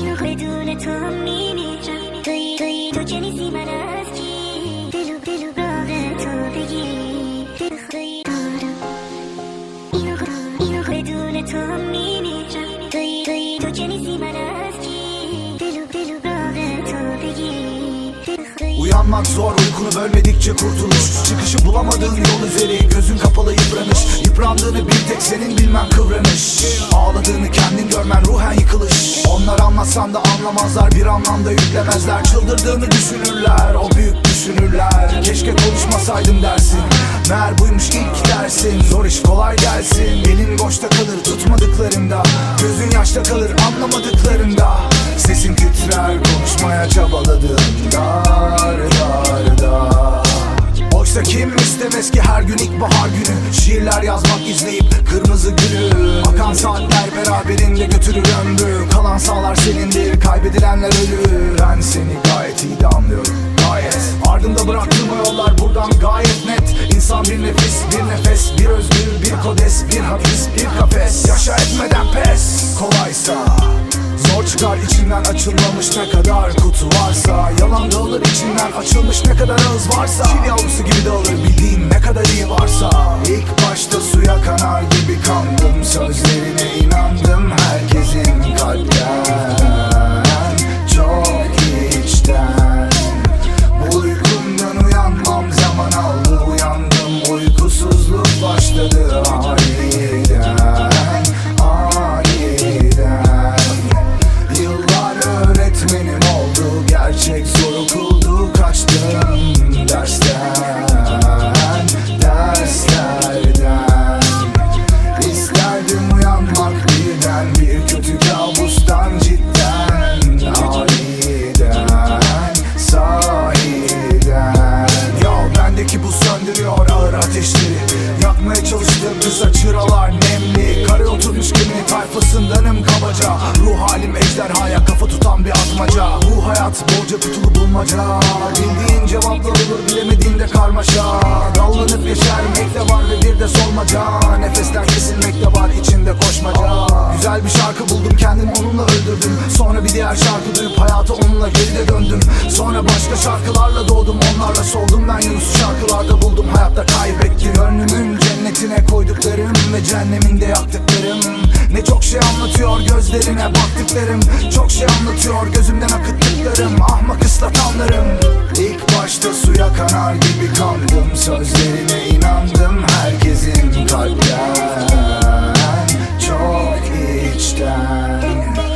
اینو بدون تو هم میمیرم توی توی تو که نیزی من از کی دلو دلو باغ تو بگی دل خدایی دارم اینو اینو بدون تو هم میمیرم توی توی تو که نیزی من از کی دلو دلو Uyanmak zor uykunu bölmedikçe kurtuluş Çıkışı bulamadığın yol üzeri gözün kapalı yıpranış Yıprandığını bir tek senin bilmen kıvranış Ağladığını kendin görmen ruhen yıkılış. Onlar anlatsan da anlamazlar bir anlamda yüklemezler. Çıldırdığını düşünürler o büyük düşünürler. Keşke konuşmasaydım dersin. Meğer buymuş ilk dersin. Zor iş kolay gelsin. Elin boşta kalır tutmadıklarında. Gözün yaşta kalır anlamadıklarında Sesin titrer konuşmaya çabaladığında Dar dar dar. Oysa kim istemez ki her gün ilkbahar günü? Şiirler yazmak izleyip kırmızı gülü. Akan saatler beraberinde götürür ömrü Kalan sağlar senindir kaybedilenler ölür Ben seni gayet iyi de anlıyorum gayet. Ardımda bıraktığım yollar buradan gayet net. İnsan bir nefis bir nefes bir özgür bir kodes Bir hapis bir kafes. Yaşa etmeden pes. Kolaysa Zor çıkar içinden açılmamış ne kadar kutu varsa. Yalan dağılır içinden açılmış ne kadar ağız varsa. Çil yavrusu gibi dağılır bildiğin ne kadar iyi varsa. İlk başta suya kanar gibi kandım Sözlerine inandım herkesin Ya bendeki bu söndürüyor ağır ateşleri. Yakmaya çalıştığım kısa çıralar nemli. Kare oturmuş geminin tayfasındanım kabaca. Ruh halim ejderhaya kafa tutan bir atmaca. Bu hayat bolca kutulu bulmaca. Bildiğin cevaplar olur bilemediğinde karmaşa. Dallanıp yeşermek de var ve bir de solmaca. Nefesler kesilmek de var içinde koşmaca. Güzel bir şarkı buldum kendimi onunla öldürdüm. Sonra bir diğer şarkı duyup hayata onunla geride döndüm Sonra başka şarkılarla doğdum onlarla soldum. Ben Yunus'u şarkılarda buldum. Hayatta kaybettim. Gönlümün cennetine koyduklarım ve cehenneminde yaktıklarım. Ne çok şey anlatıyor gözlerine baktıklarım. Çok şey anlatıyor gözümden akıttıklarım. Ahmak ıslatanlarım. İlk başta suya kanar gibi kandım Sözlerine inandım herkesin kalpten. Çok içten